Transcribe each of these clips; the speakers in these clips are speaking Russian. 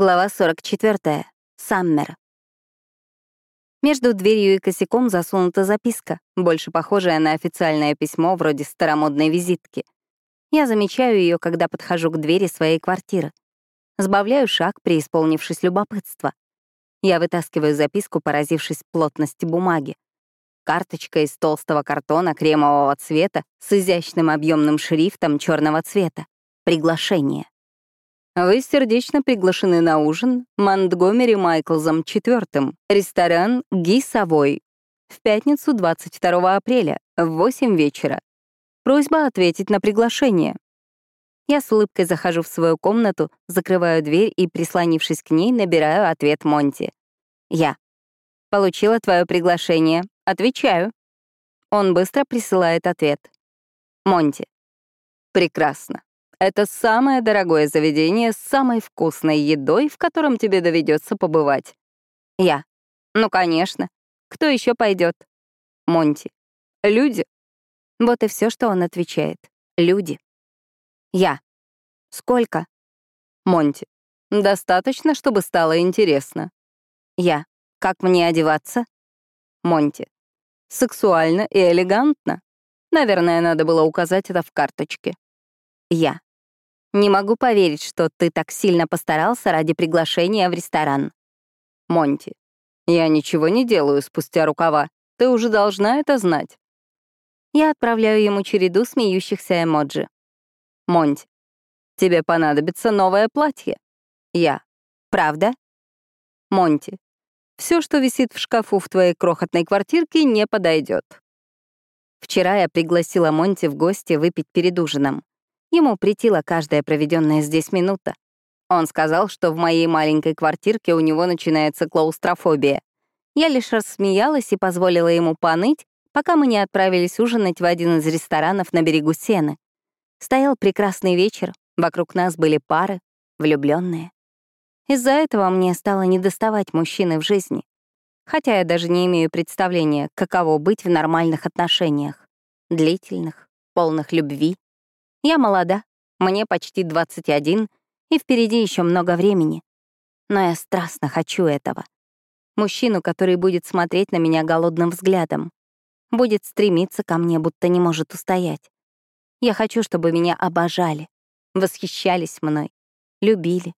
Глава 44. Саммер. Между дверью и косяком засунута записка, больше похожая на официальное письмо вроде старомодной визитки. Я замечаю ее, когда подхожу к двери своей квартиры. Сбавляю шаг, преисполнившись любопытства. Я вытаскиваю записку, поразившись плотности бумаги. Карточка из толстого картона кремового цвета с изящным объемным шрифтом черного цвета. Приглашение. Вы сердечно приглашены на ужин Монтгомери Майклзом IV, ресторан «Ги Савой» в пятницу 22 апреля в 8 вечера. Просьба ответить на приглашение. Я с улыбкой захожу в свою комнату, закрываю дверь и, прислонившись к ней, набираю ответ Монти. Я. Получила твое приглашение. Отвечаю. Он быстро присылает ответ. Монти. Прекрасно. Это самое дорогое заведение с самой вкусной едой, в котором тебе доведется побывать. Я. Ну, конечно. Кто еще пойдет? Монти. Люди. Вот и все, что он отвечает. Люди. Я. Сколько? Монти. Достаточно, чтобы стало интересно. Я. Как мне одеваться? Монти. Сексуально и элегантно. Наверное, надо было указать это в карточке. Я. Не могу поверить, что ты так сильно постарался ради приглашения в ресторан. Монти. Я ничего не делаю спустя рукава. Ты уже должна это знать. Я отправляю ему череду смеющихся эмоджи. Монти. Тебе понадобится новое платье. Я. Правда? Монти. Все, что висит в шкафу в твоей крохотной квартирке, не подойдет. Вчера я пригласила Монти в гости выпить перед ужином. Ему притила каждая проведенная здесь минута. Он сказал, что в моей маленькой квартирке у него начинается клаустрофобия. Я лишь рассмеялась и позволила ему поныть, пока мы не отправились ужинать в один из ресторанов на берегу Сены. Стоял прекрасный вечер, вокруг нас были пары, влюбленные. Из-за этого мне стало недоставать мужчины в жизни, хотя я даже не имею представления, каково быть в нормальных отношениях, длительных, полных любви я молода, мне почти 21, и впереди еще много времени. Но я страстно хочу этого. Мужчину, который будет смотреть на меня голодным взглядом, будет стремиться ко мне, будто не может устоять. Я хочу, чтобы меня обожали, восхищались мной, любили.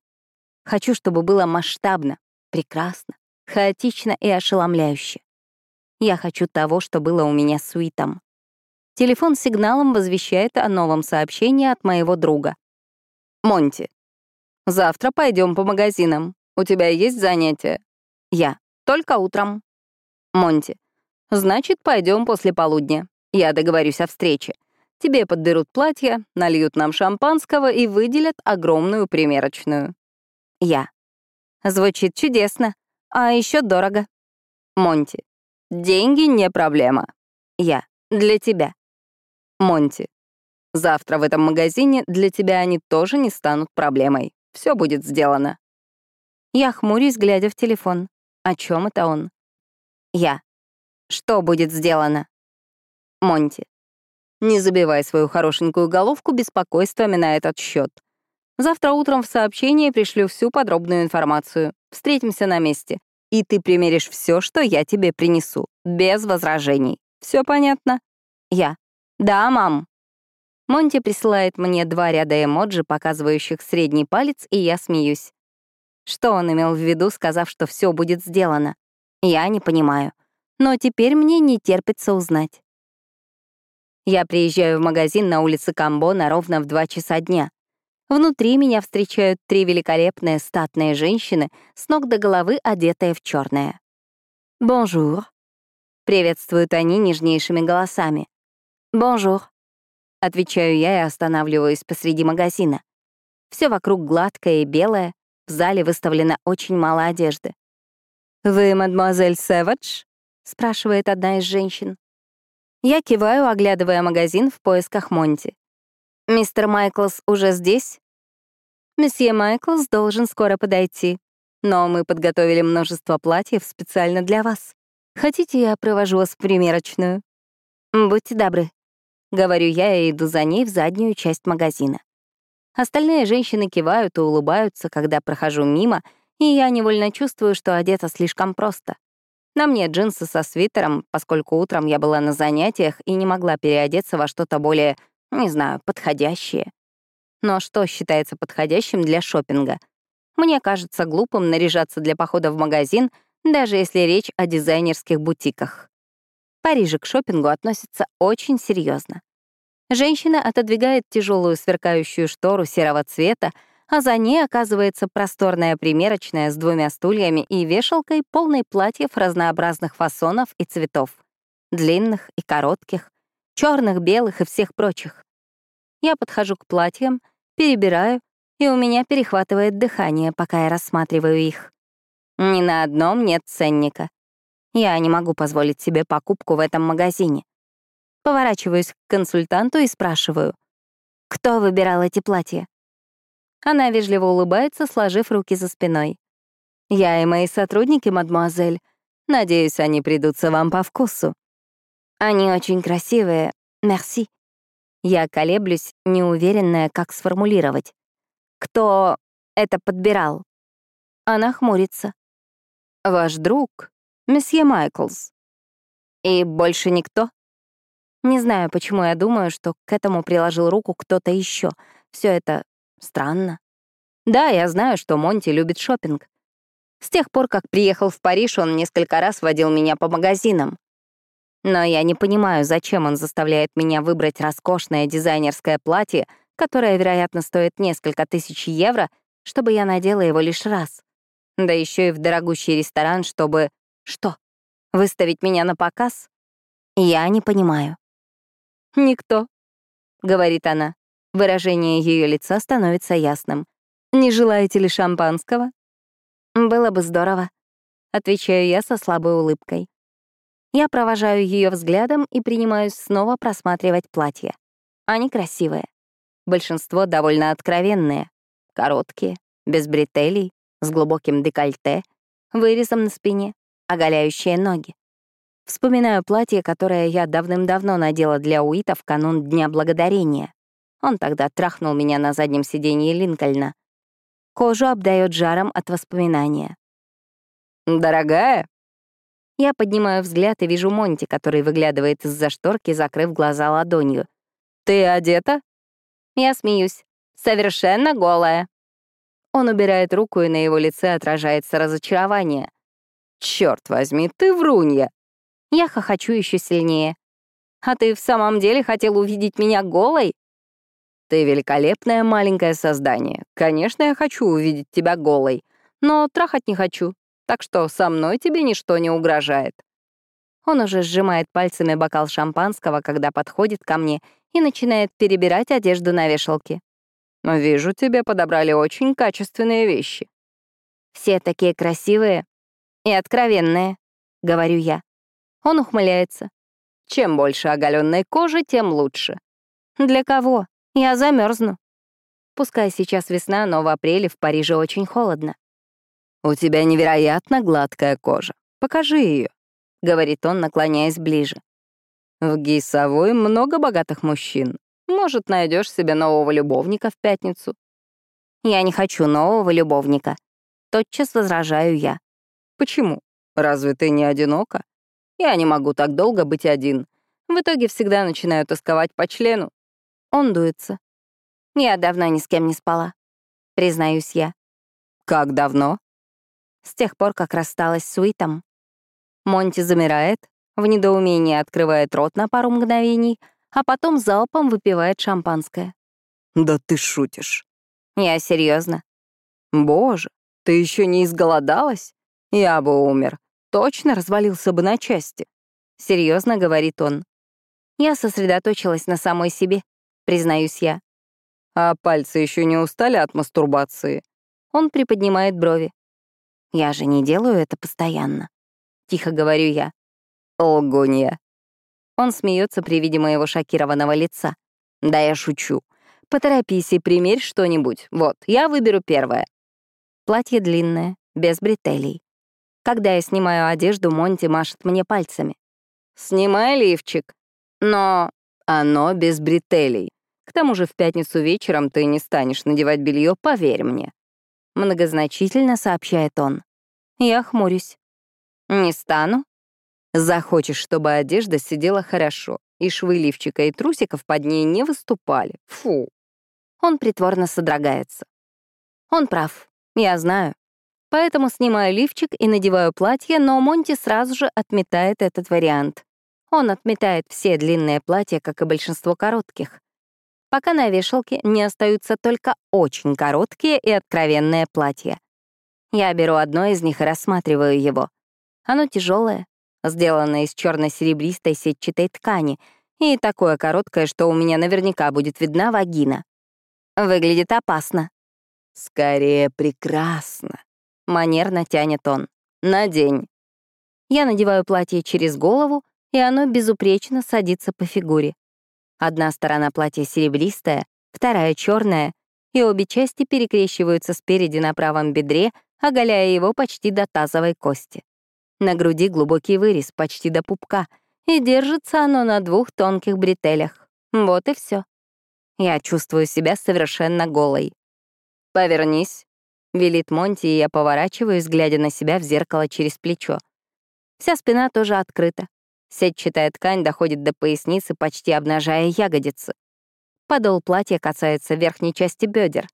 Хочу, чтобы было масштабно, прекрасно, хаотично и ошеломляюще. Я хочу того, что было у меня с Уитом. Телефон сигналом возвещает о новом сообщении от моего друга. Монти. Завтра пойдем по магазинам. У тебя есть занятия? Я. Только утром. Монти. Значит, пойдем после полудня. Я договорюсь о встрече. Тебе подберут платье, нальют нам шампанского и выделят огромную примерочную. Я. Звучит чудесно. А еще дорого. Монти. Деньги не проблема. Я. Для тебя. Монти. Завтра в этом магазине для тебя они тоже не станут проблемой. Все будет сделано. Я хмурюсь, глядя в телефон. О чем это он? Я. Что будет сделано? Монти. Не забивай свою хорошенькую головку беспокойствами на этот счет. Завтра утром в сообщении пришлю всю подробную информацию. Встретимся на месте. И ты примеришь все, что я тебе принесу, без возражений. Все понятно? Я. «Да, мам». Монти присылает мне два ряда эмоджи, показывающих средний палец, и я смеюсь. Что он имел в виду, сказав, что все будет сделано? Я не понимаю. Но теперь мне не терпится узнать. Я приезжаю в магазин на улице Камбон ровно в 2 часа дня. Внутри меня встречают три великолепные статные женщины, с ног до головы одетые в черное. «Bonjour», — приветствуют они нежнейшими голосами. «Bonjour», — отвечаю я и останавливаюсь посреди магазина. Все вокруг гладкое и белое, в зале выставлено очень мало одежды. «Вы мадемуазель Сэвидж?» — спрашивает одна из женщин. Я киваю, оглядывая магазин в поисках Монти. «Мистер Майклс уже здесь?» «Месье Майклс должен скоро подойти, но мы подготовили множество платьев специально для вас. Хотите, я провожу вас в примерочную?» «Будьте добры», — говорю я и иду за ней в заднюю часть магазина. Остальные женщины кивают и улыбаются, когда прохожу мимо, и я невольно чувствую, что одета слишком просто. На мне джинсы со свитером, поскольку утром я была на занятиях и не могла переодеться во что-то более, не знаю, подходящее. Но что считается подходящим для шопинга? Мне кажется глупым наряжаться для похода в магазин, даже если речь о дизайнерских бутиках. Париже к шопингу относится очень серьезно. Женщина отодвигает тяжелую сверкающую штору серого цвета, а за ней оказывается просторная примерочная с двумя стульями и вешалкой, полной платьев разнообразных фасонов и цветов. Длинных и коротких, черных, белых и всех прочих. Я подхожу к платьям, перебираю, и у меня перехватывает дыхание, пока я рассматриваю их. Ни на одном нет ценника. Я не могу позволить себе покупку в этом магазине. Поворачиваюсь к консультанту и спрашиваю, «Кто выбирал эти платья?» Она вежливо улыбается, сложив руки за спиной. «Я и мои сотрудники, мадемуазель. Надеюсь, они придутся вам по вкусу». «Они очень красивые. Мерси». Я колеблюсь, неуверенная, как сформулировать. «Кто это подбирал?» Она хмурится. «Ваш друг, месье Майклс». «И больше никто?» Не знаю, почему я думаю, что к этому приложил руку кто-то еще. Все это странно. Да, я знаю, что Монти любит шопинг. С тех пор, как приехал в Париж, он несколько раз водил меня по магазинам. Но я не понимаю, зачем он заставляет меня выбрать роскошное дизайнерское платье, которое, вероятно, стоит несколько тысяч евро, чтобы я надела его лишь раз. Да еще и в дорогущий ресторан, чтобы... Что? Выставить меня на показ? Я не понимаю. «Никто», — говорит она. Выражение ее лица становится ясным. «Не желаете ли шампанского?» «Было бы здорово», — отвечаю я со слабой улыбкой. Я провожаю ее взглядом и принимаюсь снова просматривать платья. Они красивые. Большинство довольно откровенные. Короткие, без бретелей, с глубоким декольте, вырезом на спине, оголяющие ноги. Вспоминаю платье, которое я давным-давно надела для Уита в канун Дня Благодарения. Он тогда трахнул меня на заднем сиденье Линкольна. Кожу обдает жаром от воспоминания. «Дорогая?» Я поднимаю взгляд и вижу Монти, который выглядывает из-за шторки, закрыв глаза ладонью. «Ты одета?» Я смеюсь. «Совершенно голая». Он убирает руку, и на его лице отражается разочарование. «Черт возьми, ты врунья!» Я хохочу еще сильнее. «А ты в самом деле хотел увидеть меня голой?» «Ты великолепное маленькое создание. Конечно, я хочу увидеть тебя голой, но трахать не хочу, так что со мной тебе ничто не угрожает». Он уже сжимает пальцами бокал шампанского, когда подходит ко мне и начинает перебирать одежду на вешалке. «Вижу, тебе подобрали очень качественные вещи». «Все такие красивые и откровенные», — говорю я. Он ухмыляется. Чем больше оголенной кожи, тем лучше. Для кого? Я замерзну. Пускай сейчас весна, но в апреле в Париже очень холодно. «У тебя невероятно гладкая кожа. Покажи ее», — говорит он, наклоняясь ближе. «В Гейсовой много богатых мужчин. Может, найдешь себе нового любовника в пятницу». «Я не хочу нового любовника». Тотчас возражаю я. «Почему? Разве ты не одинока?» Я не могу так долго быть один. В итоге всегда начинаю тосковать по члену. Он дуется. Я давно ни с кем не спала. Признаюсь я. Как давно? С тех пор, как рассталась с Уитом. Монти замирает, в недоумении открывает рот на пару мгновений, а потом залпом выпивает шампанское. Да ты шутишь. Я серьезно. Боже, ты еще не изголодалась? Я бы умер точно развалился бы на части. Серьезно, говорит он. Я сосредоточилась на самой себе, признаюсь я. А пальцы еще не устали от мастурбации? Он приподнимает брови. Я же не делаю это постоянно. Тихо говорю я. Лгунья. Он смеется при виде моего шокированного лица. Да я шучу. Поторопись и примерь что-нибудь. Вот, я выберу первое. Платье длинное, без бретелей. Когда я снимаю одежду, Монти машет мне пальцами. «Снимай лифчик». Но оно без бретелей. К тому же в пятницу вечером ты не станешь надевать белье, поверь мне. Многозначительно сообщает он. Я хмурюсь. Не стану. Захочешь, чтобы одежда сидела хорошо, и швы лифчика и трусиков под ней не выступали. Фу. Он притворно содрогается. Он прав, я знаю. Поэтому снимаю лифчик и надеваю платье, но Монти сразу же отметает этот вариант. Он отметает все длинные платья, как и большинство коротких. Пока на вешалке не остаются только очень короткие и откровенные платья. Я беру одно из них и рассматриваю его. Оно тяжелое, сделано из черно-серебристой сетчатой ткани и такое короткое, что у меня наверняка будет видна вагина. Выглядит опасно. Скорее прекрасно. Манерно тянет он. Надень. Я надеваю платье через голову, и оно безупречно садится по фигуре. Одна сторона платья серебристая, вторая черная, и обе части перекрещиваются спереди на правом бедре, оголяя его почти до тазовой кости. На груди глубокий вырез, почти до пупка, и держится оно на двух тонких бретелях. Вот и все. Я чувствую себя совершенно голой. «Повернись», — велит Монти, и я поворачиваюсь, глядя на себя в зеркало через плечо. Вся спина тоже открыта. Сетчатая ткань доходит до поясницы, почти обнажая ягодицы. Подол платья касается верхней части бедер.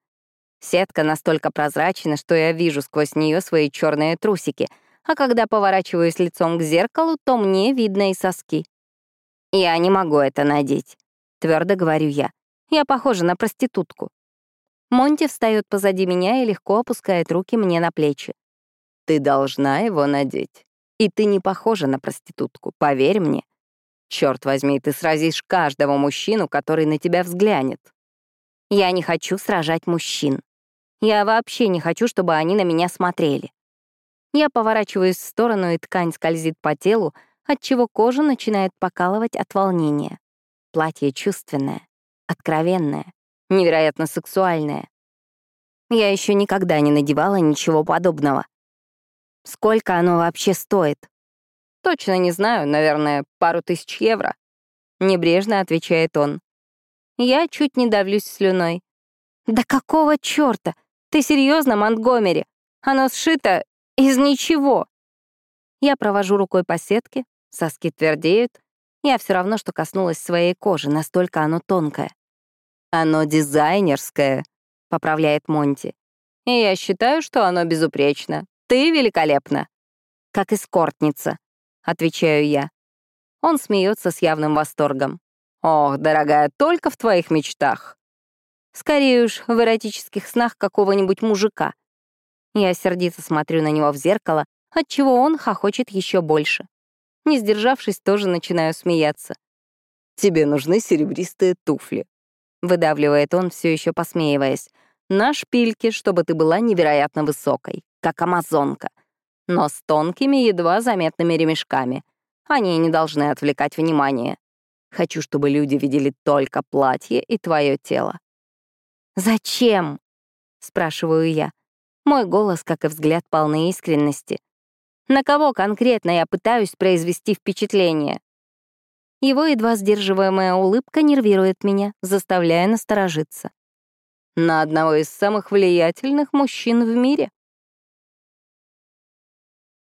Сетка настолько прозрачна, что я вижу сквозь нее свои черные трусики, а когда поворачиваюсь лицом к зеркалу, то мне видно и соски. «Я не могу это надеть», — твердо говорю я. «Я похожа на проститутку». Монти встает позади меня и легко опускает руки мне на плечи. «Ты должна его надеть. И ты не похожа на проститутку, поверь мне. Черт возьми, ты сразишь каждого мужчину, который на тебя взглянет». Я не хочу сражать мужчин. Я вообще не хочу, чтобы они на меня смотрели. Я поворачиваюсь в сторону, и ткань скользит по телу, отчего кожа начинает покалывать от волнения. Платье чувственное, откровенное невероятно сексуальное. Я еще никогда не надевала ничего подобного. Сколько оно вообще стоит? Точно не знаю, наверное, пару тысяч евро. Небрежно отвечает он. Я чуть не давлюсь слюной. Да какого черта? Ты серьезно, Монтгомери? Оно сшито из ничего. Я провожу рукой по сетке, соски твердеют. Я все равно, что коснулась своей кожи, настолько оно тонкое. «Оно дизайнерское», — поправляет Монти. «И я считаю, что оно безупречно. Ты великолепна». «Как эскортница», — отвечаю я. Он смеется с явным восторгом. «Ох, дорогая, только в твоих мечтах». Скорее уж, в эротических снах какого-нибудь мужика. Я сердито смотрю на него в зеркало, отчего он хохочет еще больше. Не сдержавшись, тоже начинаю смеяться. «Тебе нужны серебристые туфли», — выдавливает он, все еще посмеиваясь. «На шпильке, чтобы ты была невероятно высокой, как амазонка, но с тонкими, едва заметными ремешками. Они не должны отвлекать внимание. Хочу, чтобы люди видели только платье и твое тело». «Зачем?» — спрашиваю я. Мой голос, как и взгляд, полны искренности. На кого конкретно я пытаюсь произвести впечатление? Его едва сдерживаемая улыбка нервирует меня, заставляя насторожиться. На одного из самых влиятельных мужчин в мире.